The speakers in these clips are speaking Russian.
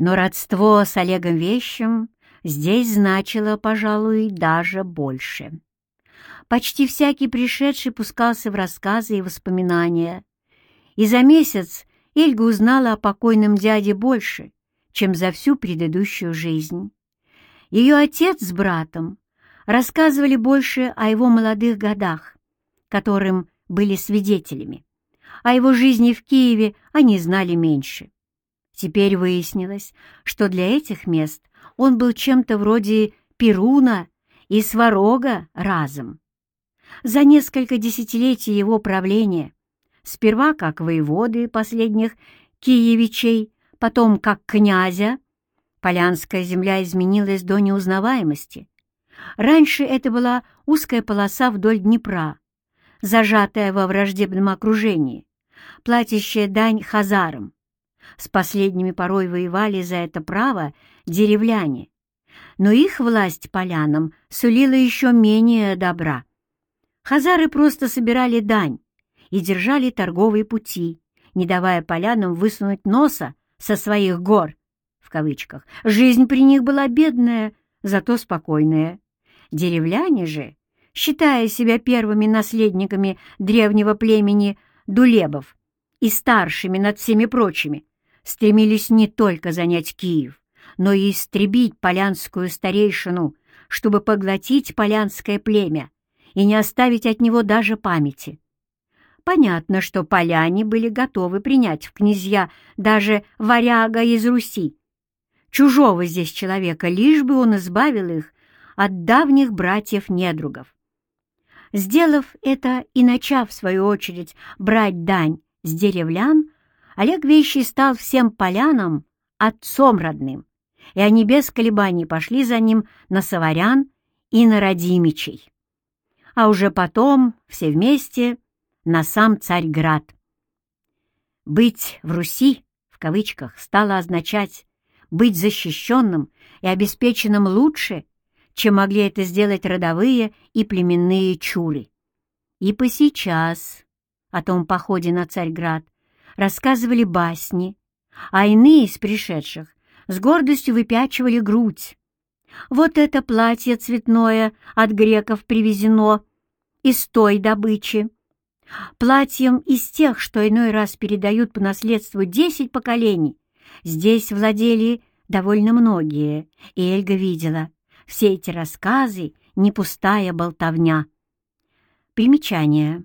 Но родство с Олегом Вещем здесь значило, пожалуй, даже больше. Почти всякий пришедший пускался в рассказы и воспоминания, и за месяц Эльга узнала о покойном дяде больше, чем за всю предыдущую жизнь. Ее отец с братом рассказывали больше о его молодых годах, которым были свидетелями. О его жизни в Киеве они знали меньше. Теперь выяснилось, что для этих мест он был чем-то вроде Перуна и Сварога разом. За несколько десятилетий его правления, сперва как воеводы последних киевичей, потом как князя, Полянская земля изменилась до неузнаваемости. Раньше это была узкая полоса вдоль Днепра, зажатая во враждебном окружении, платящая дань хазарам. С последними порой воевали за это право деревляне, но их власть полянам сулила еще менее добра. Хазары просто собирали дань и держали торговые пути, не давая полянам высунуть носа со своих гор, в кавычках. Жизнь при них была бедная, зато спокойная. Деревляне же, считая себя первыми наследниками древнего племени Дулебов и старшими над всеми прочими, стремились не только занять Киев, но и истребить полянскую старейшину, чтобы поглотить полянское племя и не оставить от него даже памяти. Понятно, что поляне были готовы принять в князья даже варяга из Руси, чужого здесь человека, лишь бы он избавил их от давних братьев-недругов. Сделав это и начав, в свою очередь, брать дань с деревлян, Олег Вещий стал всем полянам отцом родным, и они без колебаний пошли за ним на Саварян и на Радимичей. А уже потом, все вместе, на сам Царьград. «Быть в Руси» в кавычках стало означать быть защищенным и обеспеченным лучше, чем могли это сделать родовые и племенные чуры. И по сейчас о том походе на Царьград рассказывали басни, а иные из пришедших с гордостью выпячивали грудь. Вот это платье цветное от греков привезено из той добычи. Платьем из тех, что иной раз передают по наследству десять поколений, здесь владели довольно многие, и Эльга видела, все эти рассказы — не пустая болтовня. Примечание.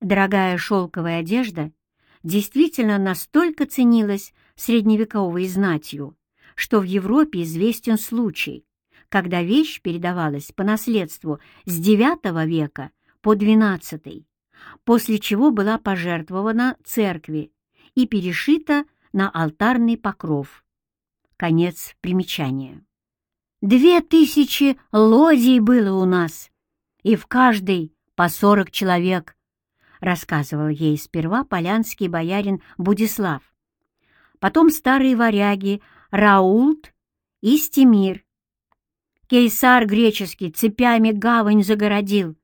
Дорогая шелковая одежда действительно настолько ценилась средневековой знатью, что в Европе известен случай, когда вещь передавалась по наследству с IX века по XII, после чего была пожертвована церкви и перешита на алтарный покров. Конец примечания. Две тысячи лодий было у нас, и в каждой по сорок человек, рассказывал ей сперва полянский боярин Будислав, потом старые варяги Раулт и Стемир. Кейсар греческий цепями гавань загородил,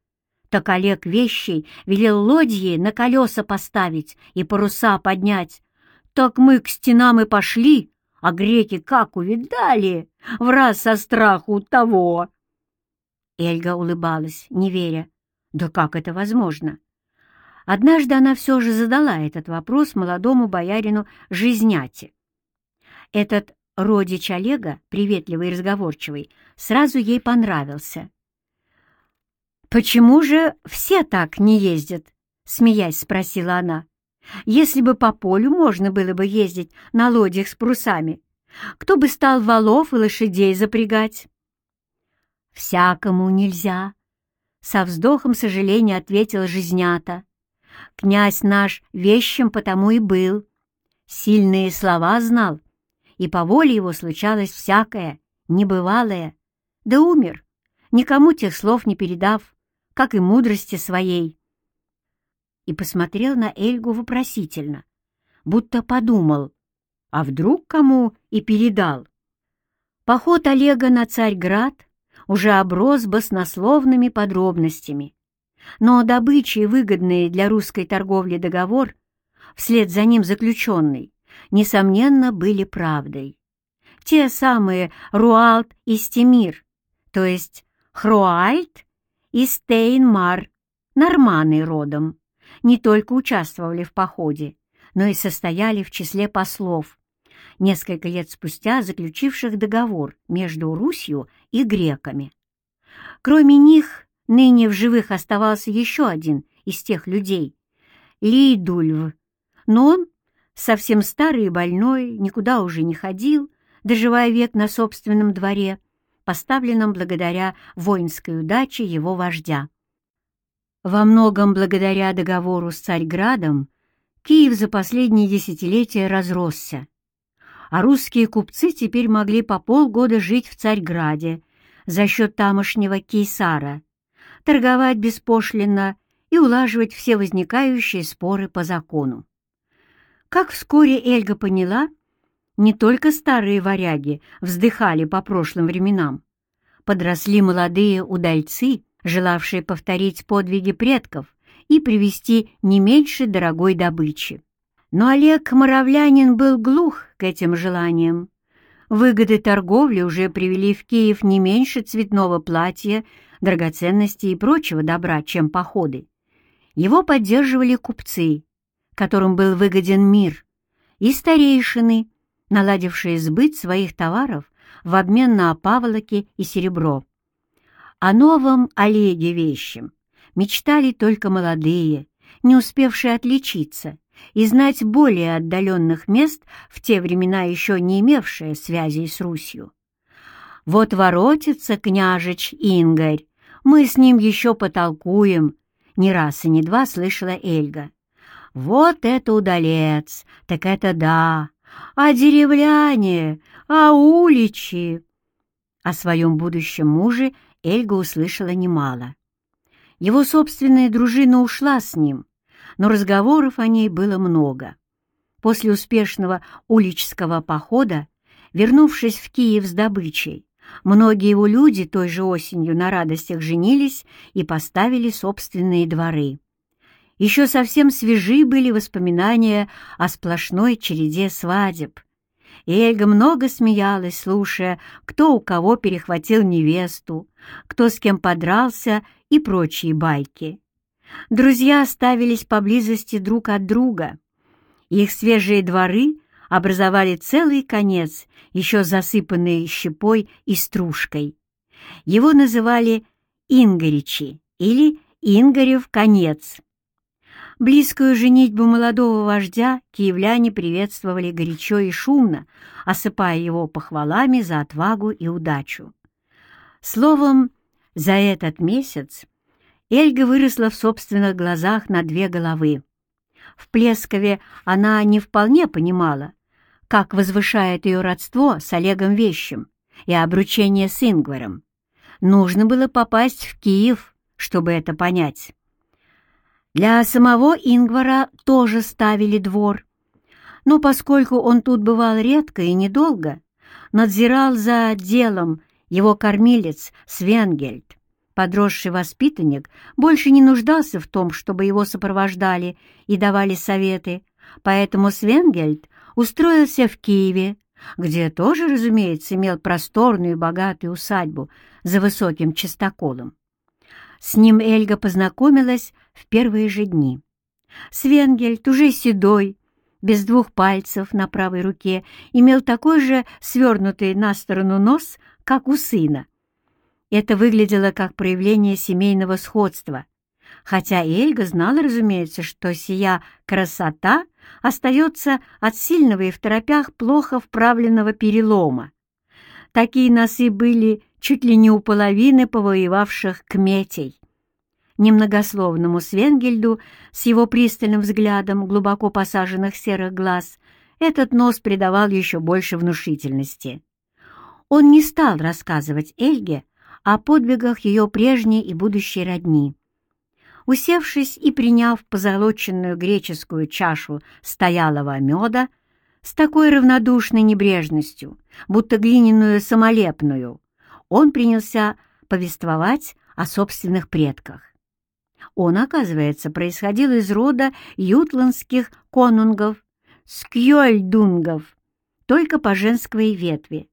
так Олег Вещий велел лодьи на колеса поставить и паруса поднять. Так мы к стенам и пошли, а греки как увидали, в раз со страху того. Эльга улыбалась, не веря. Да как это возможно? Однажды она все же задала этот вопрос молодому боярину Жизняте. Этот родич Олега, приветливый и разговорчивый, сразу ей понравился. «Почему же все так не ездят?» — смеясь спросила она. Если бы по полю можно было бы ездить на лодях с прусами, кто бы стал валов и лошадей запрягать? «Всякому нельзя», — со вздохом сожаления ответила Жизнята. «Князь наш вещим потому и был, сильные слова знал, и по воле его случалось всякое, небывалое, да умер, никому тех слов не передав, как и мудрости своей. И посмотрел на Эльгу вопросительно, будто подумал, а вдруг кому и передал. Поход Олега на Царьград уже оброс баснословными подробностями, но добычи и выгодный для русской торговли договор, вслед за ним заключенный, несомненно, были правдой. те самые Руалт и Стемир, то есть Хруальд и Стейнмар, норманы родом, не только участвовали в походе, но и состояли в числе послов, несколько лет спустя заключивших договор между Русью и греками. Кроме них, ныне в живых оставался еще один из тех людей — Лейдульв, но он, совсем старый и больной, никуда уже не ходил, доживая век на собственном дворе, поставленном благодаря воинской удаче его вождя. Во многом благодаря договору с Царьградом Киев за последние десятилетия разросся, а русские купцы теперь могли по полгода жить в Царьграде за счет тамошнего кейсара, торговать беспошлинно и улаживать все возникающие споры по закону. Как вскоре Эльга поняла, не только старые варяги вздыхали по прошлым временам, подросли молодые удальцы, желавшие повторить подвиги предков и привести не меньше дорогой добычи. Но Олег Моровлянин был глух к этим желаниям. Выгоды торговли уже привели в Киев не меньше цветного платья, драгоценностей и прочего добра, чем походы. Его поддерживали купцы, которым был выгоден мир, и старейшины, наладившие сбыт своих товаров в обмен на опаволоки и серебро. О новом Олеге вещем мечтали только молодые, не успевшие отличиться и знать более отдаленных мест, в те времена еще не имевшие связей с Русью. Вот воротится княжич Ингарь, мы с ним еще потолкуем, не раз и не два слышала Эльга. Вот это удалец, так это да, а деревляне, а уличи. О своем будущем муже Эльга услышала немало. Его собственная дружина ушла с ним, но разговоров о ней было много. После успешного уличского похода, вернувшись в Киев с добычей, многие его люди той же осенью на радостях женились и поставили собственные дворы. Еще совсем свежи были воспоминания о сплошной череде свадеб. И Эльга много смеялась, слушая, кто у кого перехватил невесту, кто с кем подрался и прочие байки. Друзья оставились поблизости друг от друга. Их свежие дворы образовали целый конец, еще засыпанный щепой и стружкой. Его называли Ингоричи или Ингарев конец. Близкую женитьбу молодого вождя киевляне приветствовали горячо и шумно, осыпая его похвалами за отвагу и удачу. Словом, за этот месяц Эльга выросла в собственных глазах на две головы. В Плескове она не вполне понимала, как возвышает ее родство с Олегом Вещим и обручение с Ингваром. Нужно было попасть в Киев, чтобы это понять. Для самого Ингвара тоже ставили двор, но поскольку он тут бывал редко и недолго, надзирал за делом его кормилец Свенгельд. Подросший воспитанник больше не нуждался в том, чтобы его сопровождали и давали советы, поэтому Свенгельд устроился в Киеве, где тоже, разумеется, имел просторную и богатую усадьбу за высоким чистоколом. С ним Эльга познакомилась в первые же дни. Свенгельд, уже седой, без двух пальцев на правой руке, имел такой же свернутый на сторону нос, как у сына, это выглядело как проявление семейного сходства, хотя Эльга знала, разумеется, что сия красота остается от сильного и в торопях плохо вправленного перелома. Такие носы были чуть ли не у половины повоевавших кметей. Немногословному Свенгельду с его пристальным взглядом глубоко посаженных серых глаз этот нос придавал еще больше внушительности. Он не стал рассказывать Эльге о подвигах ее прежней и будущей родни. Усевшись и приняв позолоченную греческую чашу стоялого меда, с такой равнодушной небрежностью, будто глиняную самолепную, он принялся повествовать о собственных предках. Он, оказывается, происходил из рода ютландских конунгов, скьёльдунгов, только по женской ветви,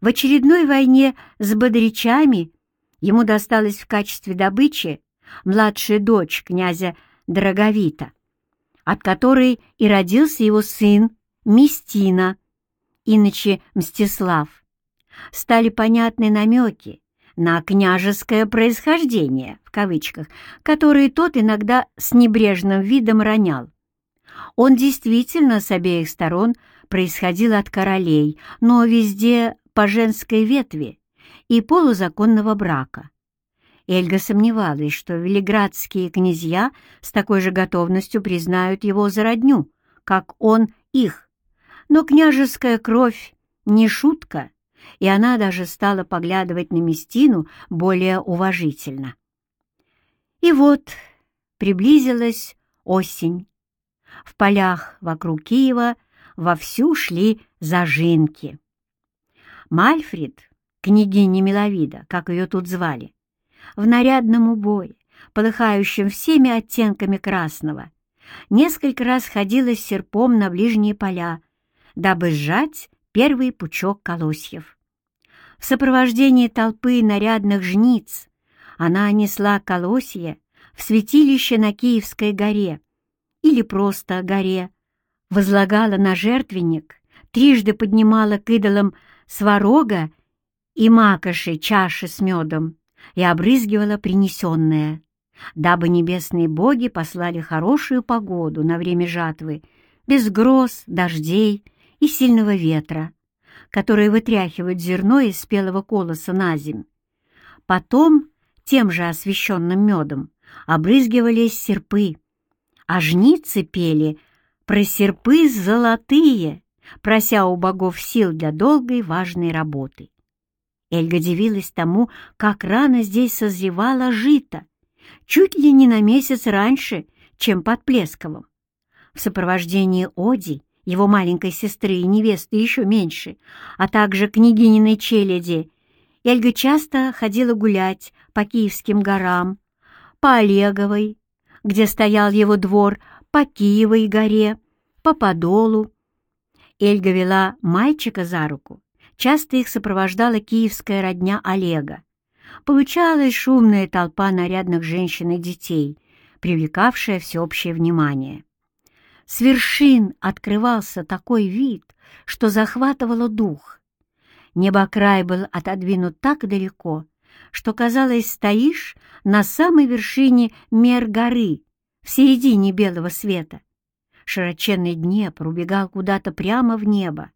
В очередной войне с бодрячами ему досталась в качестве добычи младшая дочь князя Драговита, от которой и родился его сын Местина, иначе Мстислав. Стали понятны намеки на «княжеское происхождение», в кавычках, которые тот иногда с небрежным видом ронял. Он действительно с обеих сторон происходил от королей, но везде по женской ветви и полузаконного брака. Эльга сомневалась, что велиградские князья с такой же готовностью признают его за родню, как он их. Но княжеская кровь не шутка, и она даже стала поглядывать на Местину более уважительно. И вот приблизилась осень. В полях вокруг Киева вовсю шли зажинки. Мальфрид, княгиня Миловида, как ее тут звали, в нарядном убое, полыхающем всеми оттенками красного, несколько раз ходила с серпом на ближние поля, дабы сжать первый пучок колосьев. В сопровождении толпы нарядных жниц она несла колосья в святилище на Киевской горе или просто горе, возлагала на жертвенник, трижды поднимала к идолам сварога и макоши чаши с медом и обрызгивала принесенное, дабы небесные боги послали хорошую погоду на время жатвы, без гроз, дождей и сильного ветра, которые вытряхивают зерно из спелого колоса на земь. Потом тем же освященным медом обрызгивались серпы, а жницы пели про серпы золотые, прося у богов сил для долгой важной работы. Эльга дивилась тому, как рано здесь созревало жито, чуть ли не на месяц раньше, чем под Плесковым. В сопровождении Оди, его маленькой сестры и невесты еще меньше, а также княгининой челяди, Эльга часто ходила гулять по Киевским горам, по Олеговой, где стоял его двор, по Киевой горе, по Подолу. Эльга вела мальчика за руку Часто их сопровождала киевская родня Олега. Получалась шумная толпа нарядных женщин и детей, привлекавшая всеобщее внимание. С вершин открывался такой вид, что захватывало дух. Небокрай был отодвинут так далеко, что, казалось, стоишь на самой вершине мер горы, в середине белого света. Широченный Днепр убегал куда-то прямо в небо,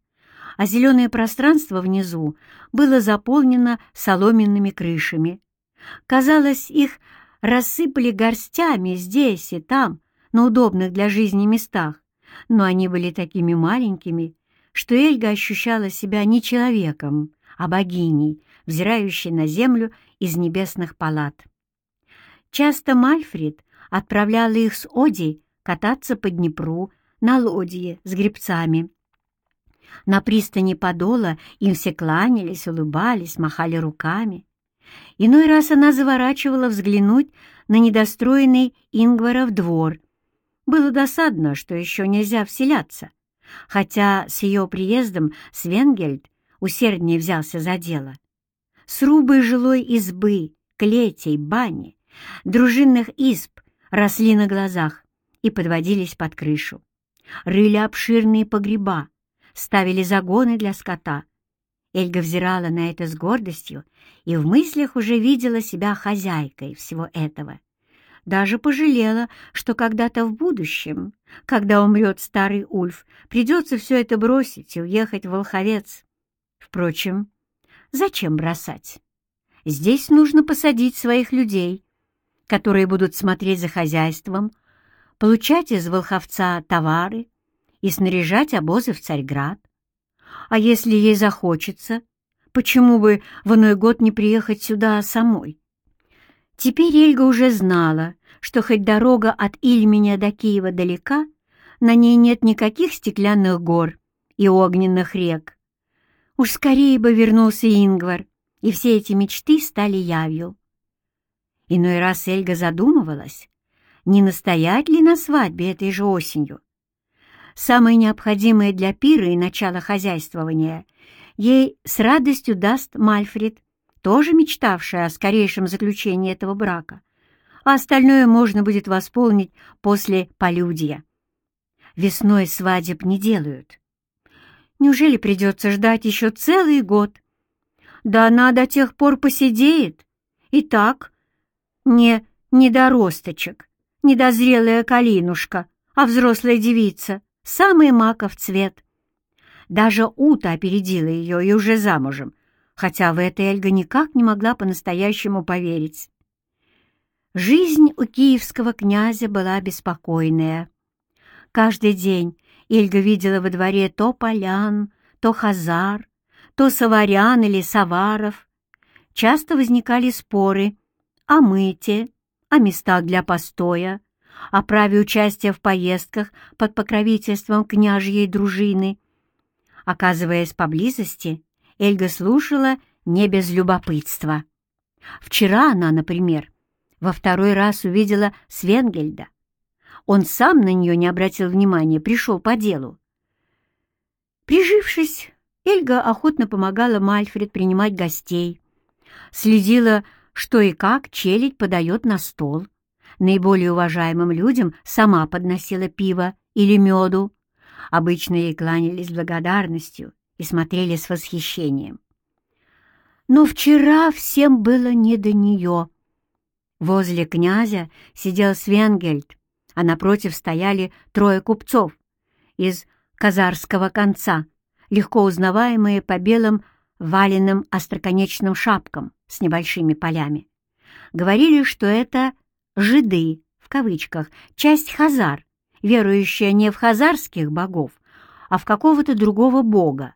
а зеленое пространство внизу было заполнено соломенными крышами. Казалось, их рассыпали горстями здесь и там, на удобных для жизни местах, но они были такими маленькими, что Эльга ощущала себя не человеком, а богиней, взирающей на землю из небесных палат. Часто Мальфрид отправляла их с Оди кататься по Днепру на лодье с гребцами. На пристани Подола им все кланялись, улыбались, махали руками. Иной раз она заворачивала взглянуть на недостроенный Ингваров двор. Было досадно, что еще нельзя вселяться, хотя с ее приездом Свенгельд усерднее взялся за дело. Срубы жилой избы, клетей, бани, дружинных изб росли на глазах и подводились под крышу. Рыли обширные погреба, ставили загоны для скота. Эльга взирала на это с гордостью и в мыслях уже видела себя хозяйкой всего этого. Даже пожалела, что когда-то в будущем, когда умрет старый Ульф, придется все это бросить и уехать в Волховец. Впрочем, зачем бросать? Здесь нужно посадить своих людей, которые будут смотреть за хозяйством, получать из Волховца товары, и снаряжать обозы в Царьград. А если ей захочется, почему бы в иной год не приехать сюда самой? Теперь Эльга уже знала, что хоть дорога от Ильменя до Киева далека, на ней нет никаких стеклянных гор и огненных рек. Уж скорее бы вернулся Ингвар, и все эти мечты стали явью. Иной раз Эльга задумывалась, не настоять ли на свадьбе этой же осенью, самое необходимое для пира и начала хозяйствования, ей с радостью даст Мальфред, тоже мечтавшая о скорейшем заключении этого брака, а остальное можно будет восполнить после полюдия. Весной свадеб не делают. Неужели придется ждать еще целый год? Да она до тех пор посидеет. И так, не недоросточек, недозрелая калинушка, а взрослая девица, самый маков цвет. Даже Ута опередила ее и уже замужем, хотя в это Эльга никак не могла по-настоящему поверить. Жизнь у киевского князя была беспокойная. Каждый день Эльга видела во дворе то полян, то хазар, то саварян или саваров. Часто возникали споры о мыте, о местах для постоя, о праве участия в поездках под покровительством княжьей дружины. Оказываясь поблизости, Эльга слушала не без любопытства. Вчера она, например, во второй раз увидела Свенгельда. Он сам на нее не обратил внимания, пришел по делу. Прижившись, Эльга охотно помогала Мальфред принимать гостей, следила, что и как челядь подает на стол. Наиболее уважаемым людям сама подносила пиво или меду. Обычно ей кланялись благодарностью и смотрели с восхищением. Но вчера всем было не до нее. Возле князя сидел Свенгельд, а напротив стояли трое купцов из казарского конца, легко узнаваемые по белым валенным остроконечным шапкам с небольшими полями. Говорили, что это «жиды», в кавычках, часть хазар, верующая не в хазарских богов, а в какого-то другого бога.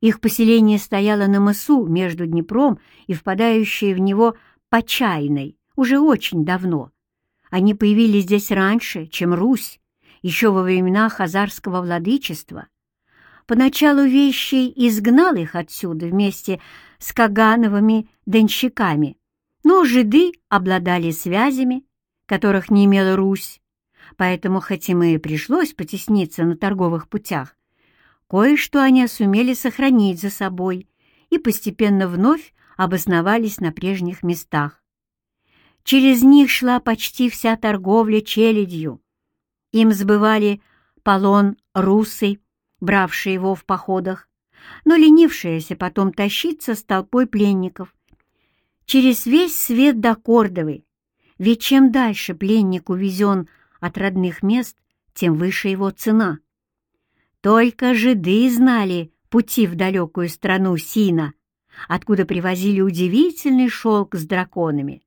Их поселение стояло на мысу между Днепром и впадающей в него Почайной уже очень давно. Они появились здесь раньше, чем Русь, еще во времена хазарского владычества. Поначалу Вещий изгнал их отсюда вместе с Кагановыми денщиками, но жиды обладали связями, которых не имела Русь, поэтому, хоть им и пришлось потесниться на торговых путях, кое-что они сумели сохранить за собой и постепенно вновь обосновались на прежних местах. Через них шла почти вся торговля челядью. Им сбывали полон русы, бравшие его в походах, но ленившиеся потом тащиться с толпой пленников. Через весь свет до Кордовы, ведь чем дальше пленник увезен от родных мест, тем выше его цена. Только жиды знали пути в далекую страну Сина, откуда привозили удивительный шелк с драконами.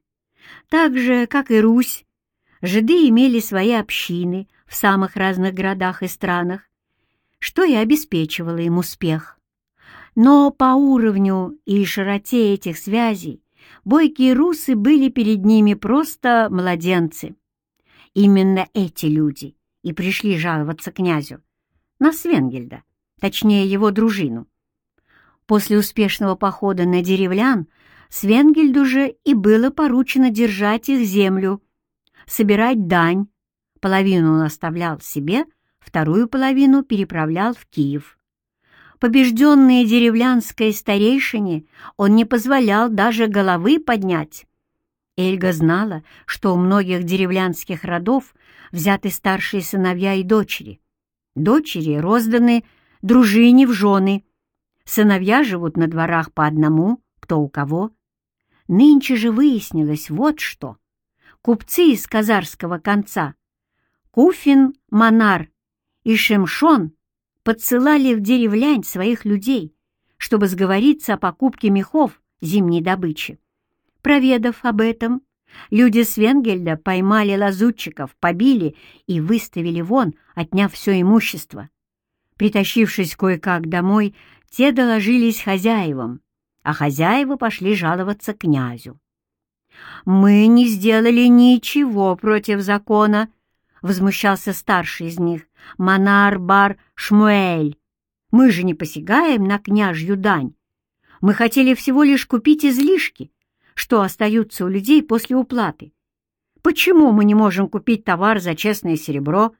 Так же, как и Русь, жиды имели свои общины в самых разных городах и странах, что и обеспечивало им успех. Но по уровню и широте этих связей бойкие русы были перед ними просто младенцы. Именно эти люди и пришли жаловаться князю на Свенгельда, точнее его дружину. После успешного похода на деревлян Свенгельду же и было поручено держать их землю, собирать дань. Половину он оставлял себе, вторую половину переправлял в Киев. Побежденные деревлянской старейшине он не позволял даже головы поднять. Эльга знала, что у многих деревлянских родов взяты старшие сыновья и дочери. Дочери розданы дружине в жены. Сыновья живут на дворах по одному, кто у кого. Нынче же выяснилось вот что. Купцы из казарского конца, Куфин, Монар и Шемшон подсылали в деревлянь своих людей, чтобы сговориться о покупке мехов зимней добычи. Проведав об этом, люди Свенгельда поймали лазутчиков, побили и выставили вон, отняв все имущество. Притащившись кое-как домой, те доложились хозяевам, а хозяева пошли жаловаться князю. «Мы не сделали ничего против закона», — возмущался старший из них, Монар-бар Шмуэль. «Мы же не посягаем на княжью дань. Мы хотели всего лишь купить излишки, что остаются у людей после уплаты. Почему мы не можем купить товар за честное серебро?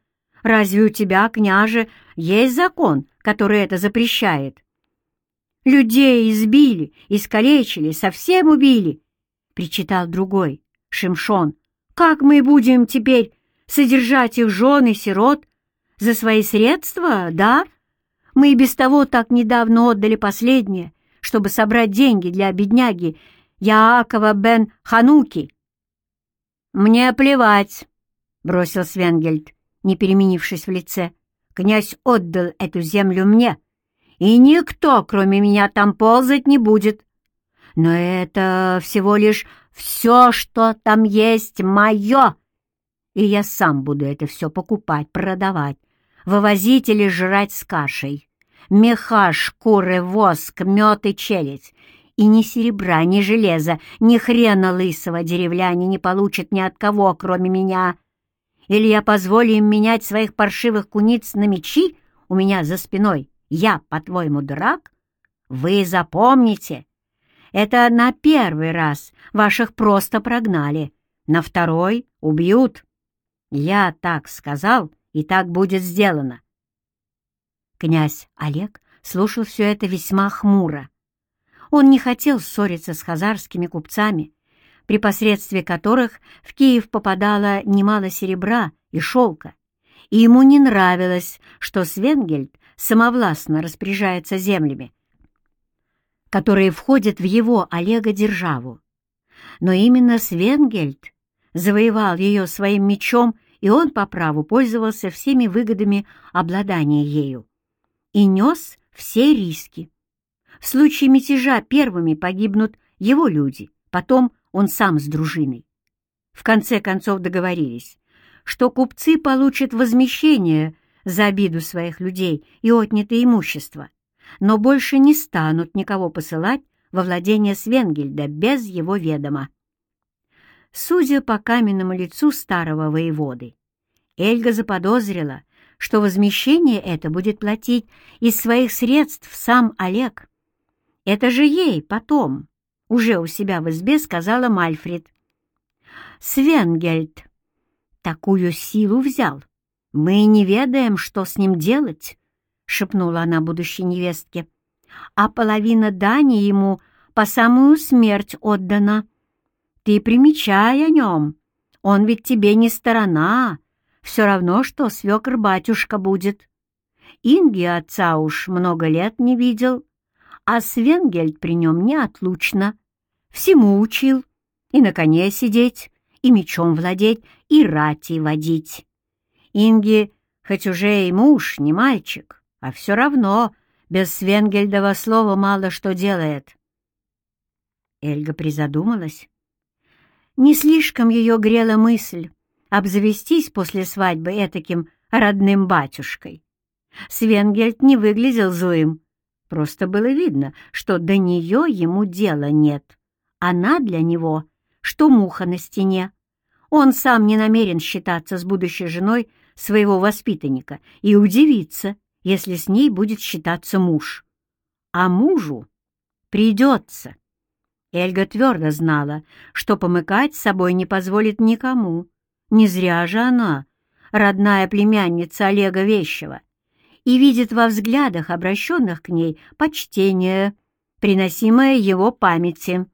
Разве у тебя, княже, есть закон, который это запрещает?» Людей избили, искалечили, совсем убили!» — причитал другой, Шимшон. «Как мы будем теперь содержать их жен и сирот? За свои средства, да? Мы и без того так недавно отдали последнее, чтобы собрать деньги для бедняги Яакова бен Хануки». «Мне плевать», — бросил Свенгельд, не переменившись в лице. «Князь отдал эту землю мне, и никто, кроме меня, там ползать не будет. Но это всего лишь все, что там есть, мое, и я сам буду это все покупать, продавать, вывозить или жрать с кашей. Меха, шкуры, воск, мед и челядь, и ни серебра, ни железа, ни хрена лысого деревляне не получат ни от кого, кроме меня. Или я позволю им менять своих паршивых куниц на мечи у меня за спиной? Я, по-твоему, дурак? Вы запомните, это на первый раз ваших просто прогнали, на второй убьют. Я так сказал, и так будет сделано. Князь Олег слушал все это весьма хмуро. Он не хотел ссориться с хазарскими купцами, при посредстве которых в Киев попадало немало серебра и шелка, и ему не нравилось, что Свенгельд самовластно распоряжается землями, которые входят в его Олега державу. Но именно Свенгельд завоевал ее своим мечом, и он по праву пользовался всеми выгодами обладания ею и нес все риски. В случае мятежа первыми погибнут его люди, потом он сам с дружиной. В конце концов договорились, что купцы получат возмещение за обиду своих людей и отнятое имущество, но больше не станут никого посылать во владение Свенгельда без его ведома. Судя по каменному лицу старого воеводы, Эльга заподозрила, что возмещение это будет платить из своих средств сам Олег. Это же ей потом, уже у себя в избе, сказала Мальфред. Свенгельд такую силу взял. Мы не ведаем, что с ним делать, — шепнула она будущей невестке. А половина дани ему по самую смерть отдана. Ты примечай о нем, он ведь тебе не сторона, все равно, что свекр-батюшка будет. Инги отца уж много лет не видел, а Свенгельд при нем неотлучно. Всему учил, и на коне сидеть, и мечом владеть, и рати водить. Инги, хоть уже и муж, не мальчик, а все равно без Свенгельдова слова мало что делает. Эльга призадумалась. Не слишком ее грела мысль обзавестись после свадьбы этаким родным батюшкой. Свенгельд не выглядел злым, просто было видно, что до нее ему дела нет. Она для него, что муха на стене. Он сам не намерен считаться с будущей женой своего воспитанника и удивиться, если с ней будет считаться муж. А мужу придется. Эльга твердо знала, что помыкать с собой не позволит никому. Не зря же она, родная племянница Олега Вещева, и видит во взглядах, обращенных к ней, почтение, приносимое его памяти.